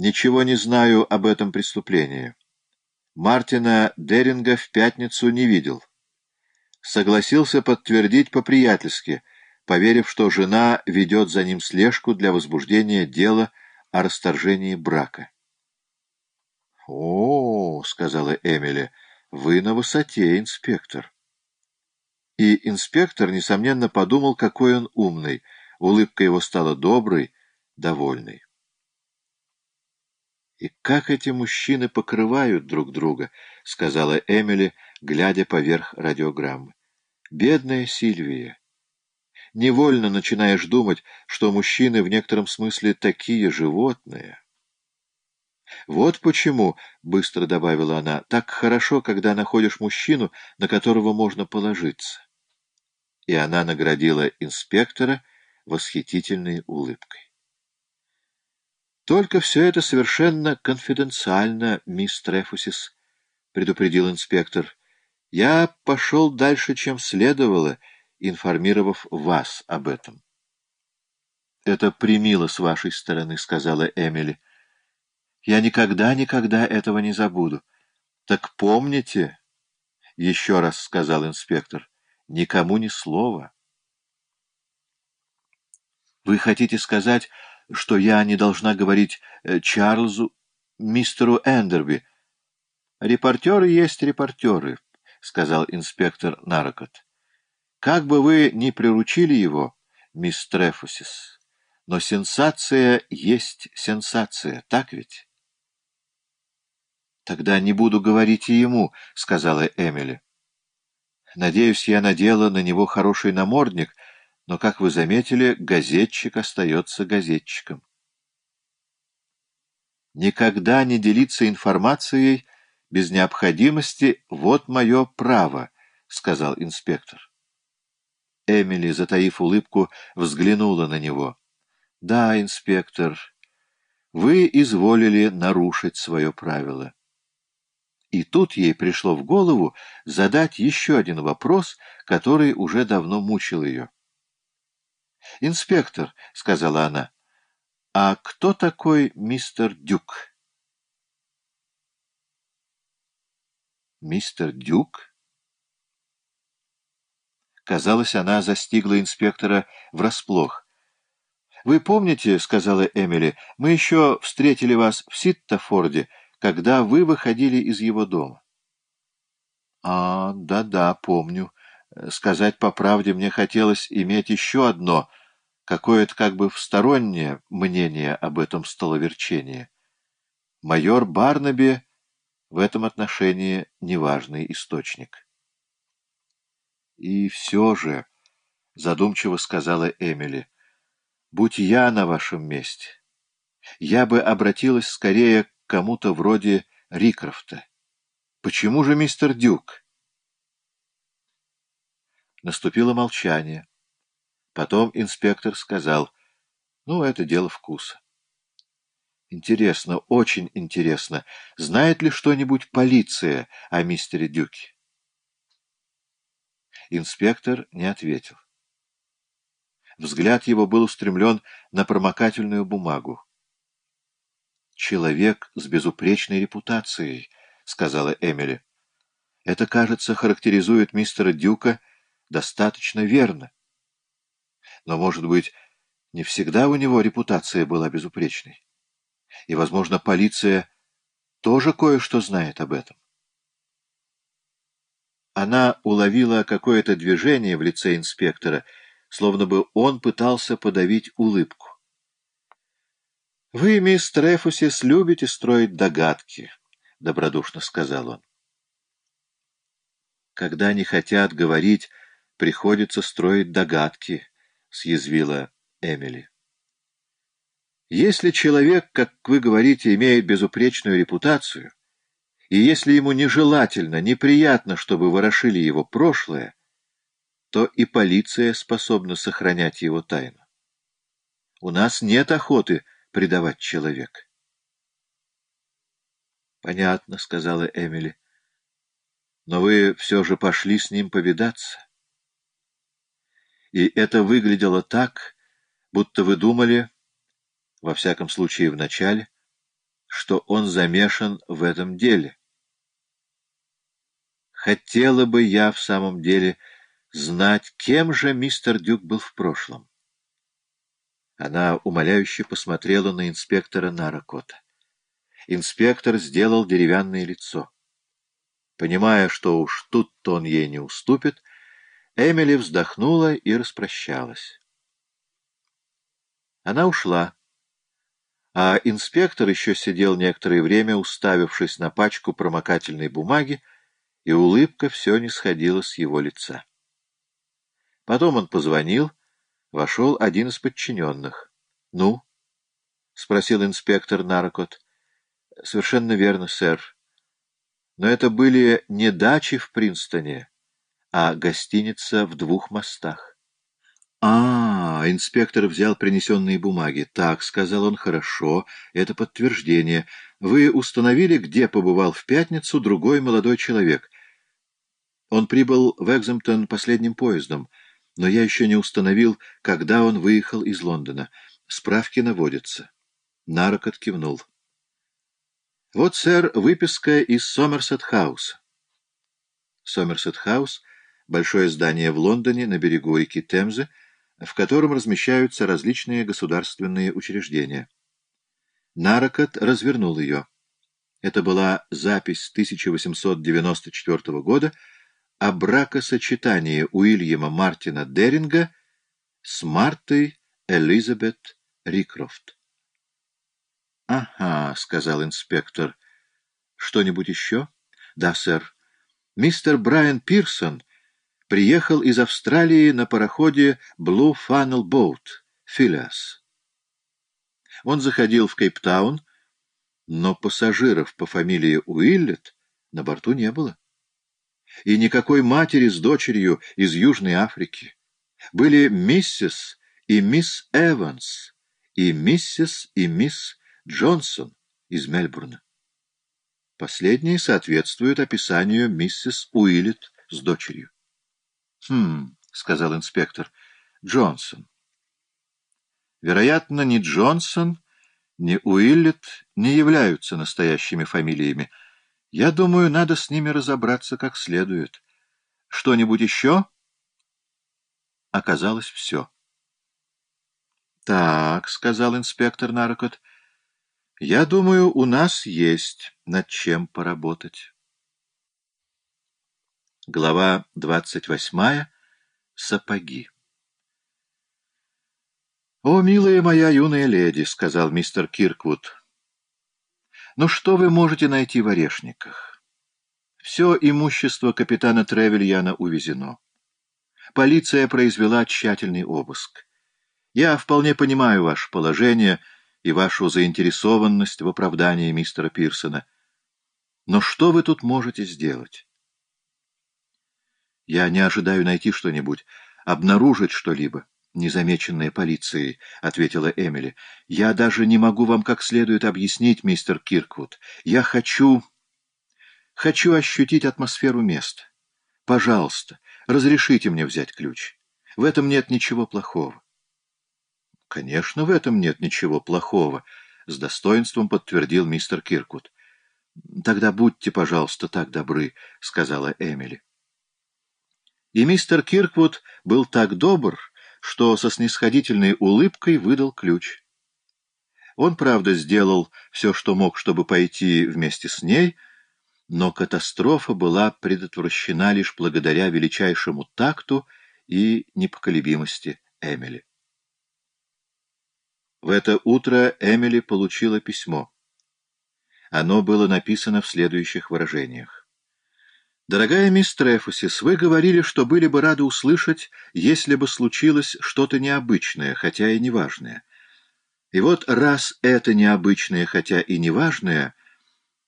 Ничего не знаю об этом преступлении. Мартина Деринга в пятницу не видел. Согласился подтвердить по-приятельски, поверив, что жена ведет за ним слежку для возбуждения дела о расторжении брака. — О, — сказала Эмили, — вы на высоте, инспектор. И инспектор, несомненно, подумал, какой он умный. Улыбка его стала доброй, довольной. «И как эти мужчины покрывают друг друга», — сказала Эмили, глядя поверх радиограммы. «Бедная Сильвия! Невольно начинаешь думать, что мужчины в некотором смысле такие животные». «Вот почему», — быстро добавила она, — «так хорошо, когда находишь мужчину, на которого можно положиться». И она наградила инспектора восхитительной улыбкой. «Только все это совершенно конфиденциально, мисс Трефусис», — предупредил инспектор. «Я пошел дальше, чем следовало, информировав вас об этом». «Это примило с вашей стороны», — сказала Эмили. Я никогда, никогда этого не забуду. Так помните, — еще раз сказал инспектор, — никому ни слова. Вы хотите сказать, что я не должна говорить э, Чарльзу, мистеру Эндерби? Репортеры есть репортеры, — сказал инспектор Нарокот. Как бы вы ни приручили его, мисс Трефусис, но сенсация есть сенсация, так ведь? «Тогда не буду говорить и ему», — сказала Эмили. «Надеюсь, я надела на него хороший намордник, но, как вы заметили, газетчик остается газетчиком». «Никогда не делиться информацией без необходимости — вот мое право», — сказал инспектор. Эмили, затаив улыбку, взглянула на него. «Да, инспектор, вы изволили нарушить свое правило». И тут ей пришло в голову задать еще один вопрос, который уже давно мучил ее. «Инспектор», — сказала она, — «а кто такой мистер Дюк?» «Мистер Дюк?» Казалось, она застигла инспектора врасплох. «Вы помните, — сказала Эмили, — мы еще встретили вас в Ситтофорде, — когда вы выходили из его дома. — А, да-да, помню. Сказать по правде, мне хотелось иметь еще одно, какое-то как бы стороннее мнение об этом столоверчении. Майор Барнаби в этом отношении неважный источник. — И все же, — задумчиво сказала Эмили, — будь я на вашем месте, я бы обратилась скорее кому-то вроде Рикрофта. Почему же мистер Дюк? Наступило молчание. Потом инспектор сказал, ну, это дело вкуса. Интересно, очень интересно, знает ли что-нибудь полиция о мистере Дюке? Инспектор не ответил. Взгляд его был устремлен на промокательную бумагу человек с безупречной репутацией», — сказала Эмили. «Это, кажется, характеризует мистера Дюка достаточно верно. Но, может быть, не всегда у него репутация была безупречной. И, возможно, полиция тоже кое-что знает об этом. Она уловила какое-то движение в лице инспектора, словно бы он пытался подавить улыбку. — Вы, мисс Трефусис, любите строить догадки, — добродушно сказал он. — Когда не хотят говорить, приходится строить догадки, — съязвила Эмили. Если человек, как вы говорите, имеет безупречную репутацию, и если ему нежелательно, неприятно, чтобы ворошили его прошлое, то и полиция способна сохранять его тайну. У нас нет охоты предавать человека. «Понятно», — сказала Эмили. «Но вы все же пошли с ним повидаться. И это выглядело так, будто вы думали, во всяком случае в начале, что он замешан в этом деле. Хотела бы я в самом деле знать, кем же мистер Дюк был в прошлом. Она умоляюще посмотрела на инспектора Наракота. Инспектор сделал деревянное лицо. Понимая, что уж тут-то он ей не уступит, Эмили вздохнула и распрощалась. Она ушла, а инспектор еще сидел некоторое время, уставившись на пачку промокательной бумаги, и улыбка все не сходила с его лица. Потом он позвонил, вошел один из подчиненных. — Ну? — спросил инспектор Наркот. — Совершенно верно, сэр. Но это были не дачи в Принстоне, а гостиница в двух мостах. А, инспектор взял принесенные бумаги. Так, сказал он, хорошо, это подтверждение. Вы установили, где побывал в пятницу другой молодой человек. Он прибыл в Экземптон последним поездом, но я еще не установил, когда он выехал из Лондона. Справки наводятся. Нарокот кивнул. Вот, сэр, выписка из Сомерсет-хауса. Сомерсет-хаус — большое здание в Лондоне на берегу реки Темзы, в котором размещаются различные государственные учреждения. Нарокот развернул ее. Это была запись 1894 года о бракосочетании Уильяма Мартина Деринга с Мартой Элизабет Рикрофт. — Ага, — сказал инспектор. — Что-нибудь еще? — Да, сэр. Мистер Брайан Пирсон приехал из Австралии на пароходе Blue Funnel Boat, Phileas. Он заходил в Кейптаун, но пассажиров по фамилии Уиллет на борту не было. И никакой матери с дочерью из Южной Африки. Были миссис и мисс Эванс, и миссис и мисс Джонсон из Мельбурна. Последние соответствуют описанию миссис Уиллет с дочерью. «Хм», — сказал инспектор, — «Джонсон». Вероятно, ни Джонсон, ни Уиллет не являются настоящими фамилиями. Я думаю, надо с ними разобраться как следует. Что-нибудь еще? Оказалось, все. «Так», — сказал инспектор Наркот, — «я думаю, у нас есть над чем поработать». Глава двадцать восьмая. Сапоги. «О, милая моя юная леди», — сказал мистер Кирквуд, — «ну что вы можете найти в орешниках? Все имущество капитана Тревельяна увезено. Полиция произвела тщательный обыск. Я вполне понимаю ваше положение и вашу заинтересованность в оправдании мистера Пирсона. Но что вы тут можете сделать?» Я не ожидаю найти что-нибудь, обнаружить что-либо, незамеченное полицией, — ответила Эмили. Я даже не могу вам как следует объяснить, мистер Кирквуд. Я хочу... хочу ощутить атмосферу места. Пожалуйста, разрешите мне взять ключ. В этом нет ничего плохого. — Конечно, в этом нет ничего плохого, — с достоинством подтвердил мистер Киркут. — Тогда будьте, пожалуйста, так добры, — сказала Эмили. И мистер Кирквуд был так добр, что со снисходительной улыбкой выдал ключ. Он, правда, сделал все, что мог, чтобы пойти вместе с ней, но катастрофа была предотвращена лишь благодаря величайшему такту и непоколебимости Эмили. В это утро Эмили получила письмо. Оно было написано в следующих выражениях. Дорогая мисс Трефусис, вы говорили, что были бы рады услышать, если бы случилось что-то необычное, хотя и неважное. И вот раз это необычное, хотя и неважное,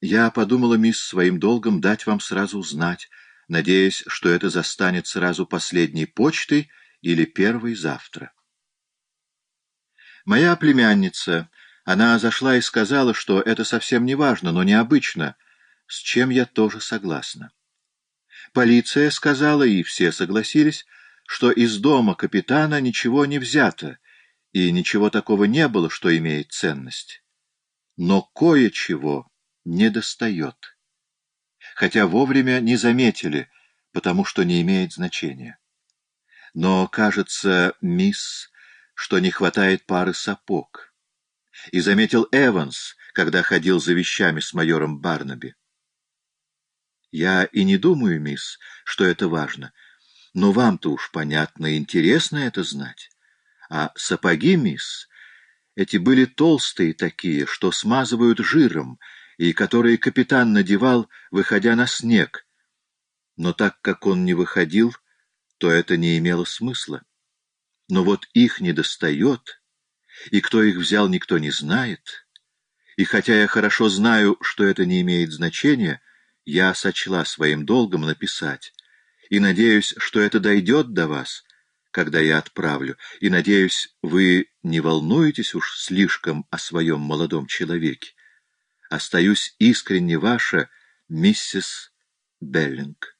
я подумала, мисс, своим долгом дать вам сразу знать, надеясь, что это застанет сразу последней почтой или первой завтра. Моя племянница, она зашла и сказала, что это совсем не важно, но необычно, с чем я тоже согласна. Полиция сказала, и все согласились, что из дома капитана ничего не взято, и ничего такого не было, что имеет ценность. но кое-чего недостает. Хотя вовремя не заметили, потому что не имеет значения. Но, кажется, мисс, что не хватает пары сапог. И заметил Эванс, когда ходил за вещами с майором Барнаби. Я и не думаю, мисс, что это важно, но вам-то уж понятно интересно это знать. А сапоги, мисс, эти были толстые такие, что смазывают жиром, и которые капитан надевал, выходя на снег. Но так как он не выходил, то это не имело смысла. Но вот их не достает, и кто их взял, никто не знает. И хотя я хорошо знаю, что это не имеет значения, — я сочла своим долгом написать, и надеюсь, что это дойдет до вас, когда я отправлю, и надеюсь, вы не волнуетесь уж слишком о своем молодом человеке. Остаюсь искренне ваша, миссис Беллинг.